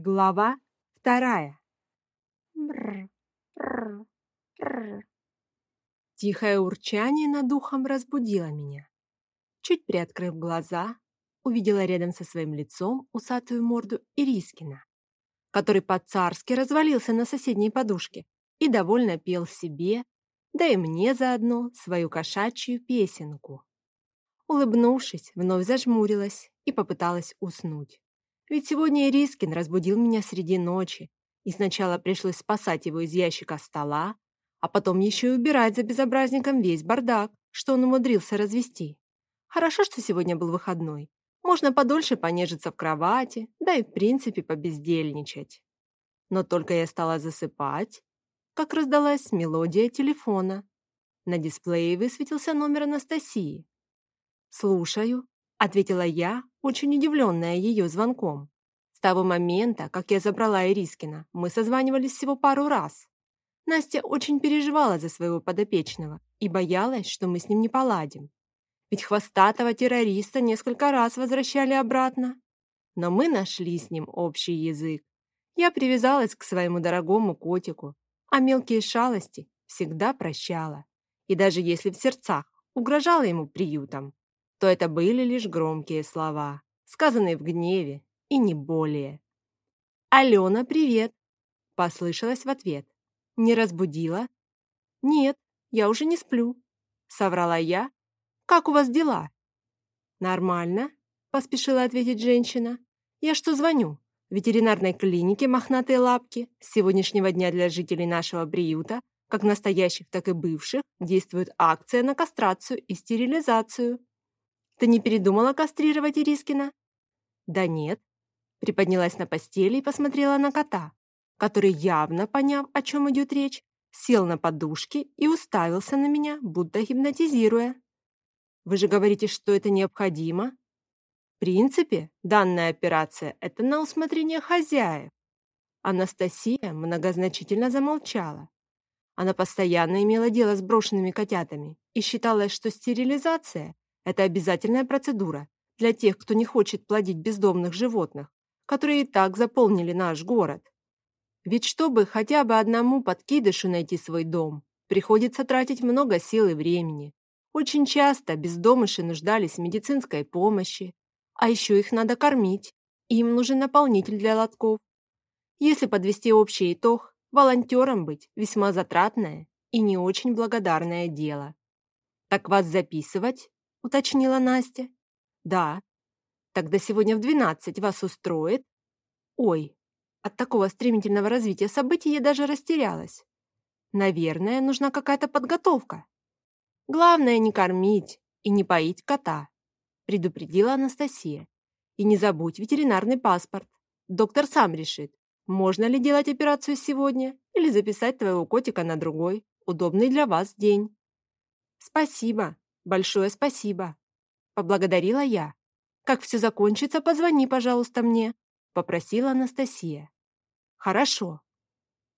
Глава вторая. Тихое урчание над ухом разбудило меня. Чуть приоткрыв глаза, увидела рядом со своим лицом усатую морду Ирискина, который по-царски развалился на соседней подушке и довольно пел себе, да и мне заодно свою кошачью песенку. Улыбнувшись, вновь зажмурилась и попыталась уснуть. Ведь сегодня Ирискин разбудил меня среди ночи, и сначала пришлось спасать его из ящика стола, а потом еще и убирать за безобразником весь бардак, что он умудрился развести. Хорошо, что сегодня был выходной. Можно подольше понежиться в кровати, да и в принципе побездельничать. Но только я стала засыпать, как раздалась мелодия телефона. На дисплее высветился номер Анастасии. «Слушаю», — ответила я, очень удивленная ее звонком. С того момента, как я забрала Ирискина, мы созванивались всего пару раз. Настя очень переживала за своего подопечного и боялась, что мы с ним не поладим. Ведь хвостатого террориста несколько раз возвращали обратно. Но мы нашли с ним общий язык. Я привязалась к своему дорогому котику, а мелкие шалости всегда прощала. И даже если в сердцах угрожала ему приютом, то это были лишь громкие слова, сказанные в гневе, и не более. «Алена, привет!» – послышалось в ответ. «Не разбудила?» «Нет, я уже не сплю», – соврала я. «Как у вас дела?» «Нормально», – поспешила ответить женщина. «Я что звоню? В ветеринарной клинике «Мохнатые лапки» с сегодняшнего дня для жителей нашего приюта, как настоящих, так и бывших, действует акция на кастрацию и стерилизацию. Ты не передумала кастрировать Ирискина?» «Да нет». Приподнялась на постели и посмотрела на кота, который, явно поняв, о чем идет речь, сел на подушке и уставился на меня, будто гипнотизируя. «Вы же говорите, что это необходимо?» «В принципе, данная операция – это на усмотрение хозяев». Анастасия многозначительно замолчала. Она постоянно имела дело с брошенными котятами и считала, что стерилизация это обязательная процедура для тех, кто не хочет плодить бездомных животных, которые и так заполнили наш город. Ведь чтобы хотя бы одному подкидышу найти свой дом, приходится тратить много сил и времени. Очень часто бездомыши нуждались в медицинской помощи, а еще их надо кормить, им нужен наполнитель для лотков. Если подвести общий итог, волонтером быть весьма затратное и не очень благодарное дело. Так вас записывать? — уточнила Настя. «Да. Тогда сегодня в двенадцать вас устроит?» «Ой, от такого стремительного развития событий я даже растерялась. Наверное, нужна какая-то подготовка. Главное не кормить и не поить кота», — предупредила Анастасия. «И не забудь ветеринарный паспорт. Доктор сам решит, можно ли делать операцию сегодня или записать твоего котика на другой, удобный для вас день». «Спасибо», Большое спасибо. Поблагодарила я. Как все закончится, позвони, пожалуйста, мне. Попросила Анастасия. Хорошо.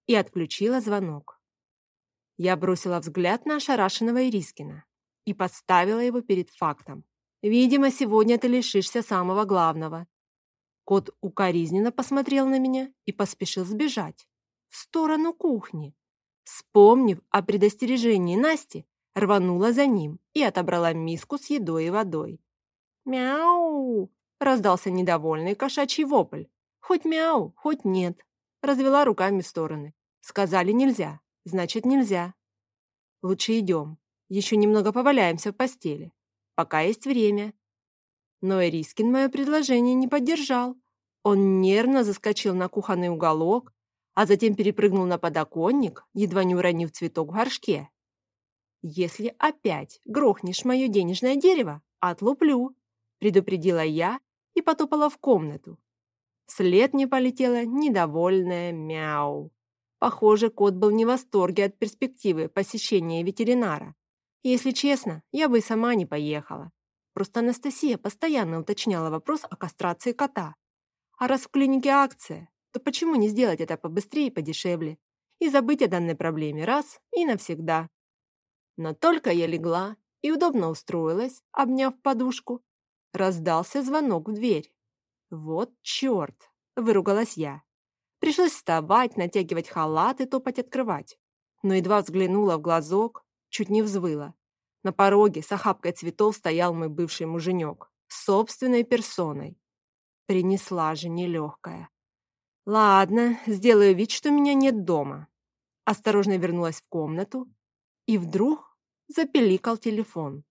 И отключила звонок. Я бросила взгляд на ошарашенного Ирискина и подставила его перед фактом. Видимо, сегодня ты лишишься самого главного. Кот укоризненно посмотрел на меня и поспешил сбежать в сторону кухни. Вспомнив о предостережении Насти, рванула за ним и отобрала миску с едой и водой. «Мяу!» – раздался недовольный кошачий вопль. «Хоть мяу, хоть нет!» – развела руками в стороны. «Сказали нельзя, значит нельзя!» «Лучше идем, еще немного поваляемся в постели, пока есть время». Но Эрискин мое предложение не поддержал. Он нервно заскочил на кухонный уголок, а затем перепрыгнул на подоконник, едва не уронив цветок в горшке. «Если опять грохнешь мое денежное дерево, отлуплю», предупредила я и потопала в комнату. Вслед мне полетела недовольная мяу. Похоже, кот был не в восторге от перспективы посещения ветеринара. Если честно, я бы и сама не поехала. Просто Анастасия постоянно уточняла вопрос о кастрации кота. А раз в клинике акция, то почему не сделать это побыстрее и подешевле? И забыть о данной проблеме раз и навсегда. Но только я легла и удобно устроилась, обняв подушку, раздался звонок в дверь. «Вот черт!» – выругалась я Пришлось вставать, натягивать халат и топать открывать. Но едва взглянула в глазок, чуть не взвыла. На пороге с охапкой цветов стоял мой бывший муженек, собственной персоной. Принесла же нелегкая. Ладно, сделаю вид, что меня нет дома. Осторожно вернулась в комнату, и вдруг запеликал телефон,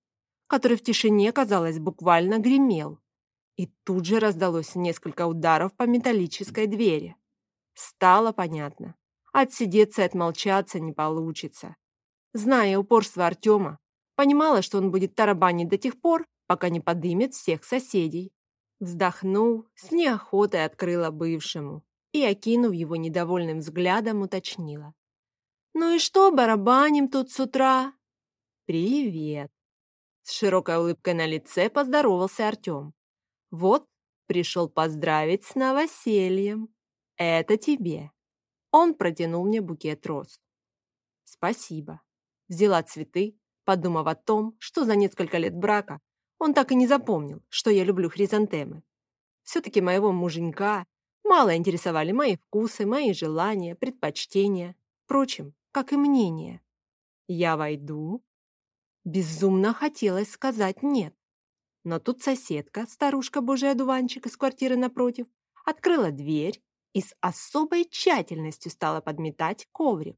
который в тишине, казалось, буквально гремел. И тут же раздалось несколько ударов по металлической двери. Стало понятно. Отсидеться и отмолчаться не получится. Зная упорство Артема, понимала, что он будет тарабанить до тех пор, пока не подымет всех соседей. Вздохнул, с неохотой открыла бывшему и, окинув его недовольным взглядом, уточнила. «Ну и что, барабаним тут с утра?» «Привет!» С широкой улыбкой на лице поздоровался Артем. «Вот, пришел поздравить с новосельем. Это тебе». Он протянул мне букет роз. «Спасибо». Взяла цветы, подумав о том, что за несколько лет брака он так и не запомнил, что я люблю хризантемы. Все-таки моего муженька мало интересовали мои вкусы, мои желания, предпочтения. Впрочем, как и мнение. Я войду. Безумно хотелось сказать «нет». Но тут соседка, старушка Божий одуванчик из квартиры напротив, открыла дверь и с особой тщательностью стала подметать коврик.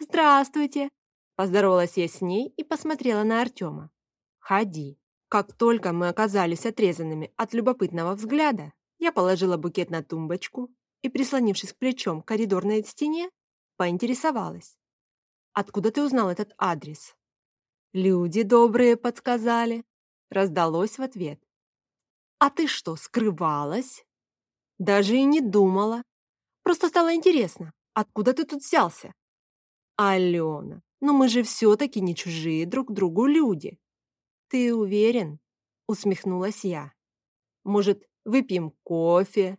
«Здравствуйте!» Поздоровалась я с ней и посмотрела на Артема. «Ходи». Как только мы оказались отрезанными от любопытного взгляда, я положила букет на тумбочку и, прислонившись плечом к коридорной стене, поинтересовалась. «Откуда ты узнал этот адрес?» «Люди добрые подсказали», — раздалось в ответ. «А ты что, скрывалась?» «Даже и не думала. Просто стало интересно, откуда ты тут взялся?» «Алена, но мы же все-таки не чужие друг другу люди. «Ты уверен?» — усмехнулась я. «Может, выпьем кофе?»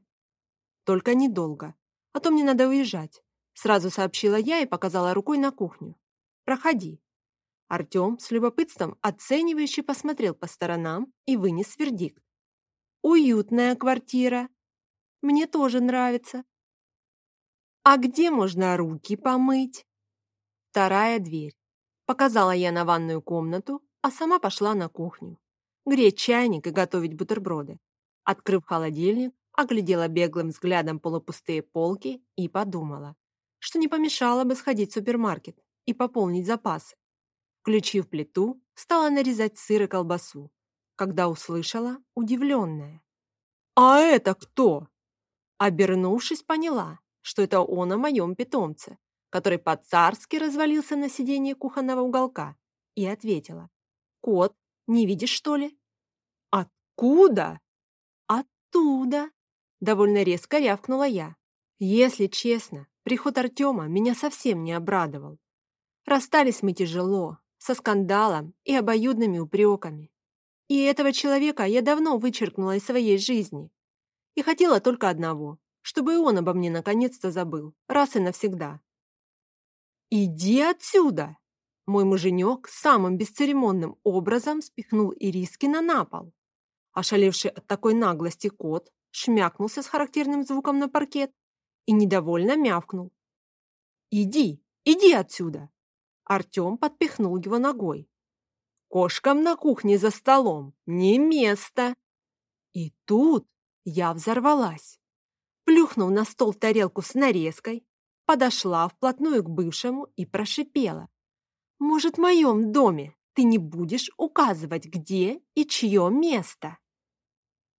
«Только недолго, а то мне надо уезжать», — сразу сообщила я и показала рукой на кухню. «Проходи». Артем с любопытством оценивающе посмотрел по сторонам и вынес вердикт. «Уютная квартира. Мне тоже нравится». «А где можно руки помыть?» Вторая дверь. Показала я на ванную комнату, а сама пошла на кухню. Греть чайник и готовить бутерброды. Открыв холодильник, оглядела беглым взглядом полупустые полки и подумала, что не помешало бы сходить в супермаркет и пополнить запасы. Включив плиту, стала нарезать сыр и колбасу, когда услышала удивленная. «А это кто?» Обернувшись, поняла, что это он о моем питомце, который по-царски развалился на сиденье кухонного уголка, и ответила. Кот, не видишь, что ли? Откуда? Оттуда. Довольно резко рявкнула я. Если честно, приход Артема меня совсем не обрадовал. Расстались мы тяжело, со скандалом и обоюдными упреками. И этого человека я давно вычеркнула из своей жизни. И хотела только одного, чтобы и он обо мне наконец-то забыл, раз и навсегда. «Иди отсюда!» Мой муженек самым бесцеремонным образом спихнул Ирискина на пол. Ошалевший от такой наглости кот шмякнулся с характерным звуком на паркет и недовольно мявкнул. «Иди, иди отсюда!» Артем подпихнул его ногой. «Кошкам на кухне за столом не место!» И тут я взорвалась. Плюхнув на стол тарелку с нарезкой, подошла вплотную к бывшему и прошипела. Может, в моем доме ты не будешь указывать, где и чье место?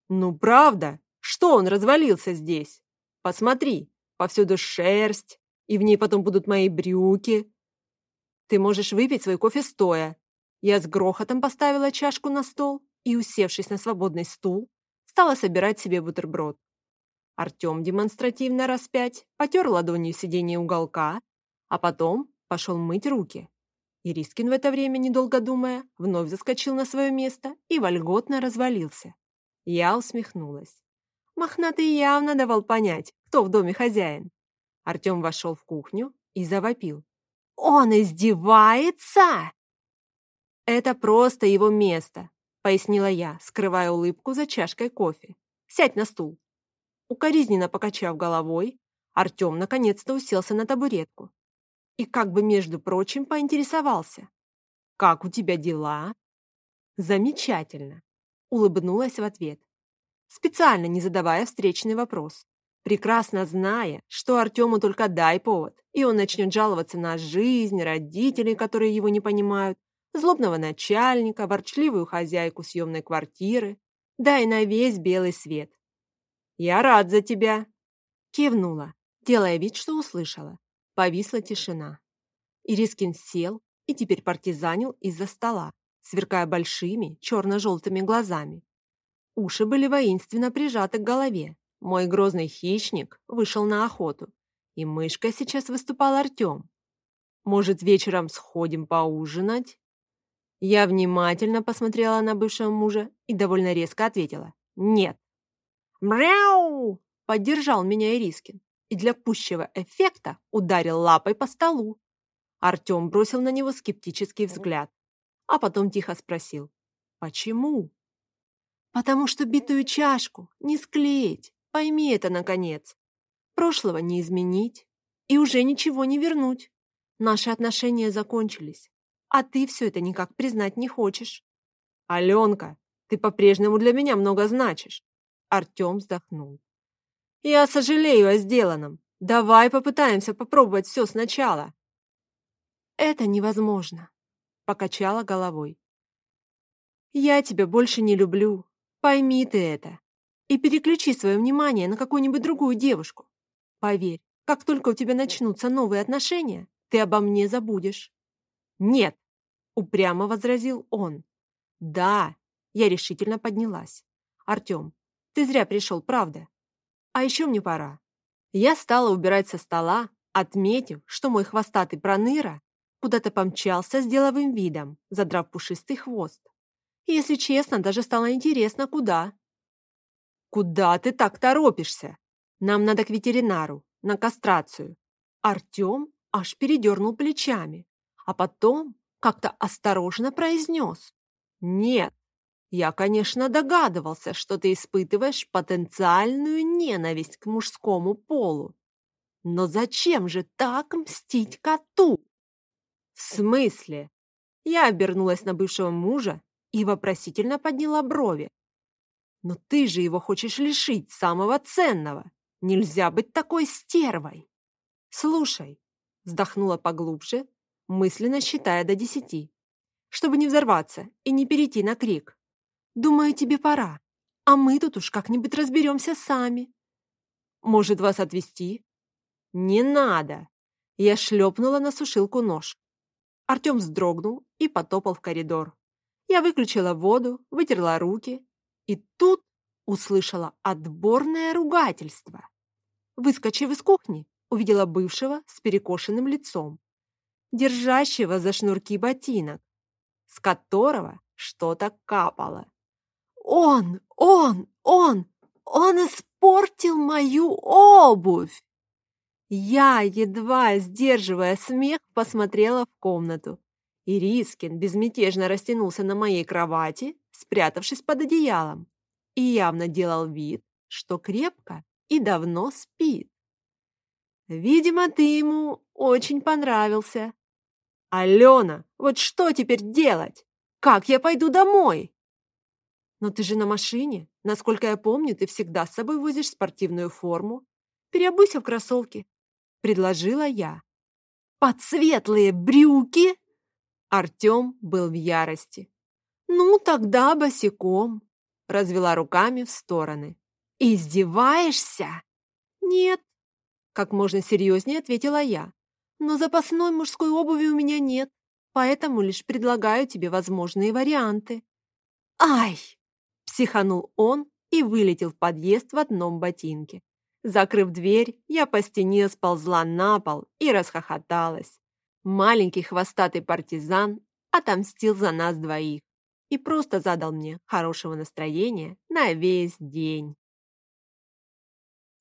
Ну, правда, что он развалился здесь? Посмотри, повсюду шерсть, и в ней потом будут мои брюки. Ты можешь выпить свой кофе стоя. Я с грохотом поставила чашку на стол и, усевшись на свободный стул, стала собирать себе бутерброд. Артем демонстративно распять потер ладонью сиденье уголка, а потом пошел мыть руки. Ирискин в это время, недолго думая, вновь заскочил на свое место и вольготно развалился. Я усмехнулась. Мохнатый явно давал понять, кто в доме хозяин. Артем вошел в кухню и завопил. «Он издевается!» «Это просто его место», — пояснила я, скрывая улыбку за чашкой кофе. «Сядь на стул». Укоризненно покачав головой, Артем наконец-то уселся на табуретку и как бы, между прочим, поинтересовался. «Как у тебя дела?» «Замечательно», — улыбнулась в ответ, специально не задавая встречный вопрос, прекрасно зная, что Артему только дай повод, и он начнет жаловаться на жизнь, родителей, которые его не понимают, злобного начальника, ворчливую хозяйку съемной квартиры, да и на весь белый свет. «Я рад за тебя!» Кивнула, делая вид, что услышала. Повисла тишина. Ирискин сел и теперь партизанил из-за стола, сверкая большими черно-желтыми глазами. Уши были воинственно прижаты к голове. Мой грозный хищник вышел на охоту, и мышкой сейчас выступал Артем. «Может, вечером сходим поужинать?» Я внимательно посмотрела на бывшего мужа и довольно резко ответила «Нет». «Мряу!» — поддержал меня Ирискин и для пущего эффекта ударил лапой по столу. Артем бросил на него скептический взгляд, а потом тихо спросил «Почему?» «Потому что битую чашку не склеить, пойми это, наконец. Прошлого не изменить и уже ничего не вернуть. Наши отношения закончились а ты все это никак признать не хочешь. Аленка, ты по-прежнему для меня много значишь. Артем вздохнул. Я сожалею о сделанном. Давай попытаемся попробовать все сначала. Это невозможно, покачала головой. Я тебя больше не люблю. Пойми ты это. И переключи свое внимание на какую-нибудь другую девушку. Поверь, как только у тебя начнутся новые отношения, ты обо мне забудешь. «Нет!» — упрямо возразил он. «Да!» — я решительно поднялась. «Артем, ты зря пришел, правда? А еще мне пора». Я стала убирать со стола, отметив, что мой хвостатый проныра куда-то помчался с деловым видом, задрав пушистый хвост. Если честно, даже стало интересно, куда. «Куда ты так торопишься? Нам надо к ветеринару, на кастрацию». Артем аж передернул плечами а потом как-то осторожно произнес. «Нет, я, конечно, догадывался, что ты испытываешь потенциальную ненависть к мужскому полу. Но зачем же так мстить коту?» «В смысле?» Я обернулась на бывшего мужа и вопросительно подняла брови. «Но ты же его хочешь лишить самого ценного. Нельзя быть такой стервой!» «Слушай», вздохнула поглубже мысленно считая до десяти, чтобы не взорваться и не перейти на крик. «Думаю, тебе пора, а мы тут уж как-нибудь разберемся сами». «Может, вас отвезти?» «Не надо!» Я шлепнула на сушилку нож. Артем вздрогнул и потопал в коридор. Я выключила воду, вытерла руки, и тут услышала отборное ругательство. Выскочив из кухни, увидела бывшего с перекошенным лицом держащего за шнурки ботинок, с которого что-то капало. «Он! Он! Он! Он испортил мою обувь!» Я, едва сдерживая смех, посмотрела в комнату. Ирискин безмятежно растянулся на моей кровати, спрятавшись под одеялом, и явно делал вид, что крепко и давно спит. Видимо, ты ему очень понравился, «Алена, вот что теперь делать? Как я пойду домой?» «Но ты же на машине. Насколько я помню, ты всегда с собой возишь спортивную форму. Переобуйся в кроссовки», — предложила я. «Под светлые брюки?» Артем был в ярости. «Ну, тогда босиком», — развела руками в стороны. «Издеваешься?» «Нет», — как можно серьезнее ответила я. Но запасной мужской обуви у меня нет, поэтому лишь предлагаю тебе возможные варианты. Ай! Психанул он и вылетел в подъезд в одном ботинке. Закрыв дверь, я по стене сползла на пол и расхохоталась. Маленький хвостатый партизан отомстил за нас двоих и просто задал мне хорошего настроения на весь день.